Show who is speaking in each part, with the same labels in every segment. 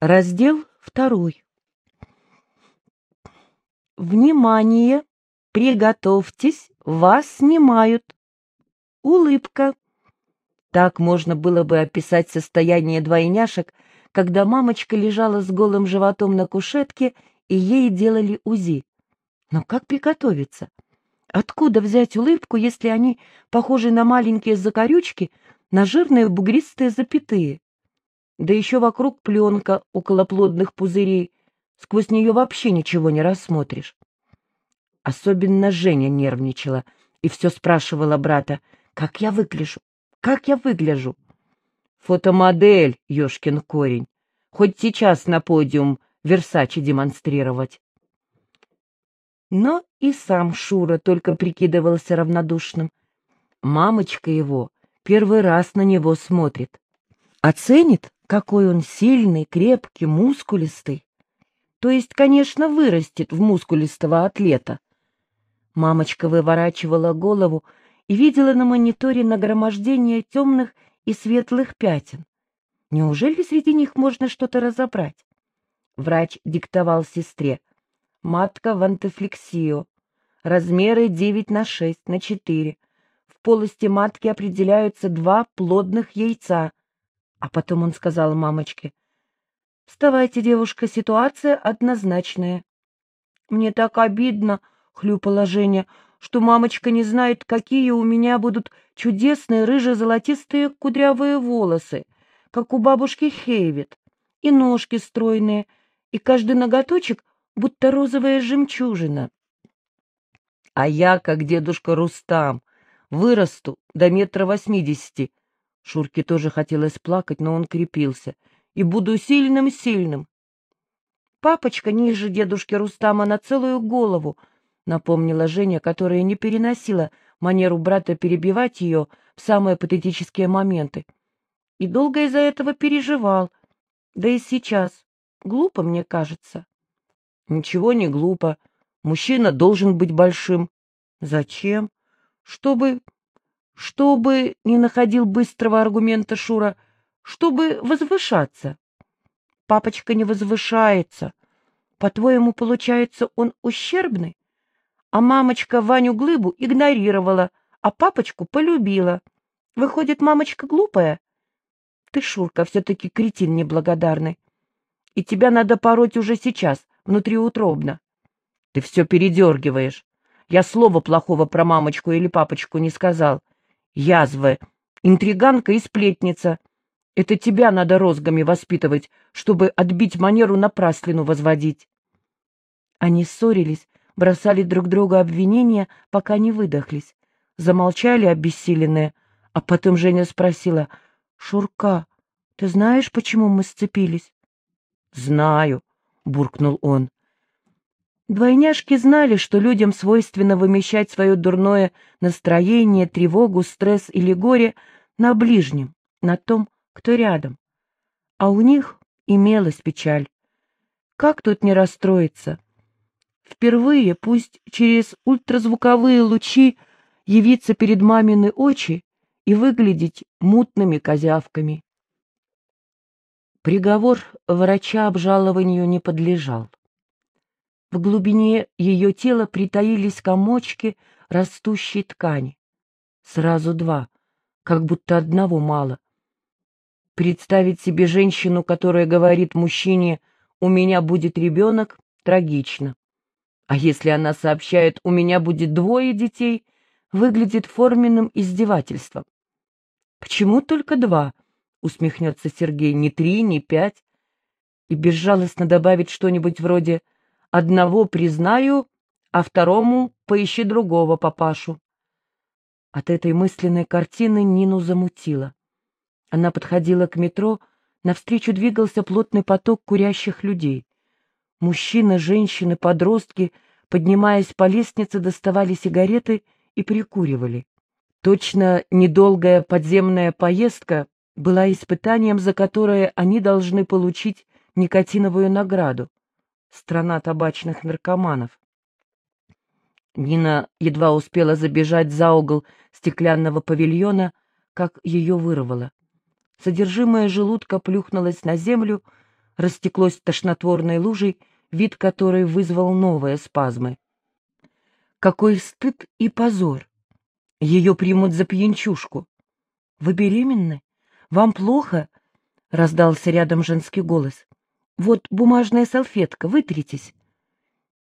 Speaker 1: Раздел второй. Внимание! Приготовьтесь, вас снимают. Улыбка. Так можно было бы описать состояние двойняшек, когда мамочка лежала с голым животом на кушетке и ей делали УЗИ. Но как приготовиться? Откуда взять улыбку, если они похожи на маленькие закорючки, на жирные бугристые запятые? Да еще вокруг пленка около плодных пузырей. Сквозь нее вообще ничего не рассмотришь. Особенно Женя нервничала и все спрашивала брата, как я выгляжу, как я выгляжу. Фотомодель, ешкин корень, хоть сейчас на подиум Версачи демонстрировать. Но и сам Шура только прикидывался равнодушным. Мамочка его первый раз на него смотрит. Оценит, какой он сильный, крепкий, мускулистый. То есть, конечно, вырастет в мускулистого атлета. Мамочка выворачивала голову и видела на мониторе нагромождение темных и светлых пятен. Неужели среди них можно что-то разобрать? Врач диктовал сестре. Матка в антифлексию. Размеры 9 на 6 на 4. В полости матки определяются два плодных яйца. А потом он сказал мамочке, «Вставайте, девушка, ситуация однозначная». «Мне так обидно», — хлюпала Женя, «что мамочка не знает, какие у меня будут чудесные рыже-золотистые кудрявые волосы, как у бабушки Хейвит, и ножки стройные, и каждый ноготочек будто розовая жемчужина. А я, как дедушка Рустам, вырасту до метра восьмидесяти. Шурке тоже хотелось плакать, но он крепился. И буду сильным-сильным. Папочка ниже дедушки Рустама на целую голову, напомнила Женя, которая не переносила манеру брата перебивать ее в самые патетические моменты. И долго из-за этого переживал. Да и сейчас. Глупо, мне кажется. Ничего не глупо. Мужчина должен быть большим. Зачем? Чтобы... Чтобы не находил быстрого аргумента Шура, чтобы возвышаться. Папочка не возвышается. По-твоему, получается, он ущербный? А мамочка Ваню Глыбу игнорировала, а папочку полюбила. Выходит, мамочка глупая? Ты, Шурка, все-таки кретин неблагодарный. И тебя надо пороть уже сейчас, внутриутробно. Ты все передергиваешь. Я слова плохого про мамочку или папочку не сказал. Язва, интриганка и сплетница. Это тебя надо розгами воспитывать, чтобы отбить манеру напраслину возводить. Они ссорились, бросали друг другу обвинения, пока не выдохлись. Замолчали обессиленные, а потом Женя спросила, «Шурка, ты знаешь, почему мы сцепились?» «Знаю», — буркнул он. Двойняшки знали, что людям свойственно вымещать свое дурное настроение, тревогу, стресс или горе на ближнем, на том, кто рядом. А у них имелась печаль. Как тут не расстроиться? Впервые, пусть через ультразвуковые лучи, явиться перед мамины очи и выглядеть мутными козявками. Приговор врача обжалованию не подлежал. В глубине ее тела притаились комочки растущей ткани. Сразу два, как будто одного мало. Представить себе женщину, которая говорит мужчине «у меня будет ребенок», трагично. А если она сообщает «у меня будет двое детей», выглядит форменным издевательством. Почему только два? — усмехнется Сергей, — не три, не пять. И безжалостно добавить что-нибудь вроде «одного признаю, а второму поищи другого папашу». От этой мысленной картины Нину замутило. Она подходила к метро, навстречу двигался плотный поток курящих людей. Мужчины, женщины, подростки, поднимаясь по лестнице, доставали сигареты и прикуривали. Точно недолгая подземная поездка была испытанием, за которое они должны получить никотиновую награду. Страна табачных наркоманов. Нина едва успела забежать за угол стеклянного павильона, как ее вырвало. Содержимое желудка плюхнулось на землю, растеклось тошнотворной лужей, вид которой вызвал новые спазмы. Какой стыд и позор! Ее примут за пьянчушку. Вы беременны? Вам плохо? — раздался рядом женский голос. Вот бумажная салфетка, вытритесь.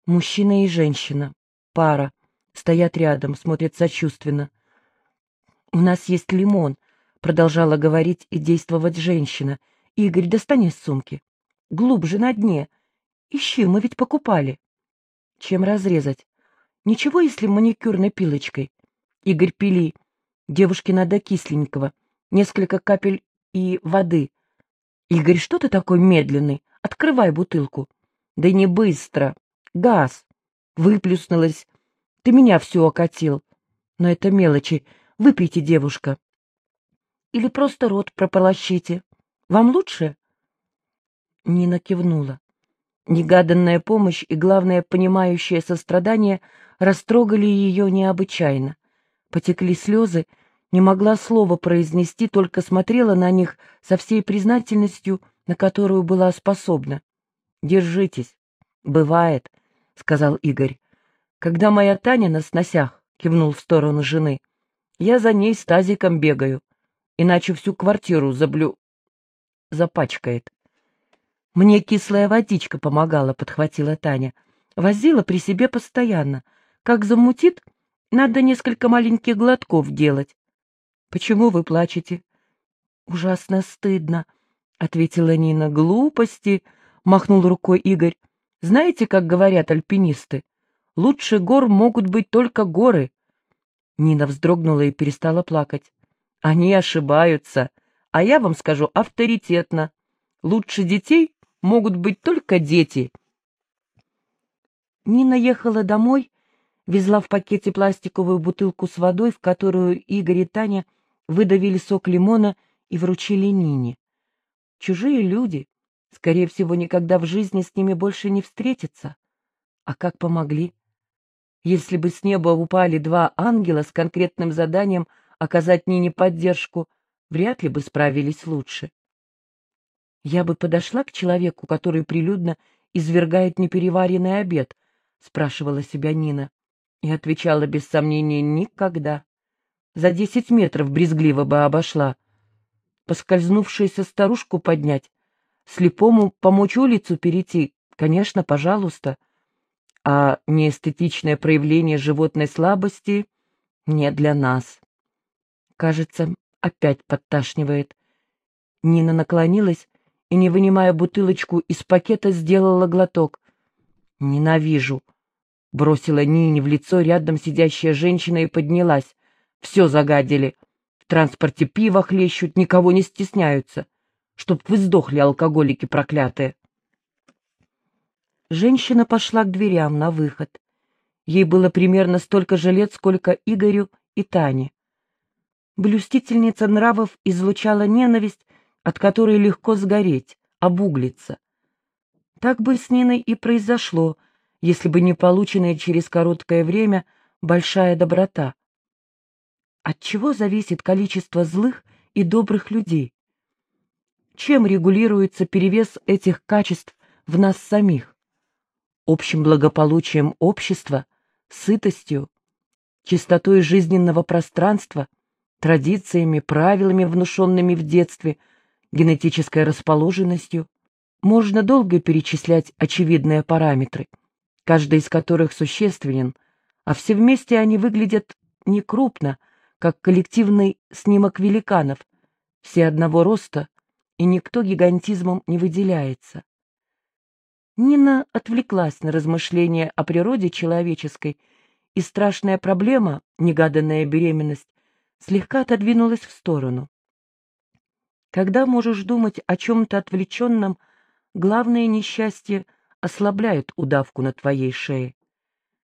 Speaker 1: Мужчина и женщина, пара, стоят рядом, смотрят сочувственно. «У нас есть лимон», — продолжала говорить и действовать женщина. «Игорь, достань из сумки. Глубже, на дне. Ищи, мы ведь покупали». «Чем разрезать?» «Ничего, если маникюрной пилочкой». «Игорь, пили. Девушке надо кисленького. Несколько капель и воды». «Игорь, что ты такой медленный? Открывай бутылку». «Да не быстро. Газ. Выплюснулась. Ты меня все окатил. Но это мелочи. Выпейте, девушка. Или просто рот прополощите. Вам лучше?» Нина кивнула. Негаданная помощь и, главное, понимающее сострадание растрогали ее необычайно. Потекли слезы, не могла слова произнести, только смотрела на них со всей признательностью, на которую была способна. «Держитесь. Бывает», — сказал Игорь. «Когда моя Таня на сносях», — кивнул в сторону жены, — «я за ней с тазиком бегаю, иначе всю квартиру заблю... запачкает». «Мне кислая водичка помогала», — подхватила Таня. «Возила при себе постоянно. Как замутит, надо несколько маленьких глотков делать». «Почему вы плачете?» «Ужасно стыдно», — ответила Нина. «Глупости», — махнул рукой Игорь. «Знаете, как говорят альпинисты? Лучше гор могут быть только горы». Нина вздрогнула и перестала плакать. «Они ошибаются, а я вам скажу авторитетно. Лучше детей могут быть только дети. Нина ехала домой, везла в пакете пластиковую бутылку с водой, в которую Игорь и Таня выдавили сок лимона и вручили Нине. Чужие люди, скорее всего, никогда в жизни с ними больше не встретятся. А как помогли? Если бы с неба упали два ангела с конкретным заданием оказать Нине поддержку, вряд ли бы справились лучше. Я бы подошла к человеку, который прилюдно извергает непереваренный обед, спрашивала себя Нина, и отвечала без сомнения никогда. За десять метров брезгливо бы обошла. Поскользнувшуюся старушку поднять, слепому помочь улицу перейти, конечно, пожалуйста. А неэстетичное проявление животной слабости не для нас. Кажется, опять подташнивает. Нина наклонилась и, не вынимая бутылочку из пакета, сделала глоток. «Ненавижу!» — бросила Нине в лицо рядом сидящая женщина и поднялась. «Все загадили. В транспорте пиво хлещут, никого не стесняются. Чтоб вы сдохли, алкоголики проклятые!» Женщина пошла к дверям на выход. Ей было примерно столько же лет, сколько Игорю и Тане. Блюстительница нравов излучала ненависть от которой легко сгореть, обуглиться. Так бы с Ниной и произошло, если бы не полученная через короткое время большая доброта. От чего зависит количество злых и добрых людей? Чем регулируется перевес этих качеств в нас самих? Общим благополучием общества, сытостью, чистотой жизненного пространства, традициями, правилами, внушенными в детстве – генетической расположенностью, можно долго перечислять очевидные параметры, каждый из которых существенен, а все вместе они выглядят не крупно, как коллективный снимок великанов, все одного роста, и никто гигантизмом не выделяется. Нина отвлеклась на размышления о природе человеческой, и страшная проблема, негаданная беременность, слегка отодвинулась в сторону. Когда можешь думать о чем-то отвлеченном, главное несчастье ослабляет удавку на твоей шее.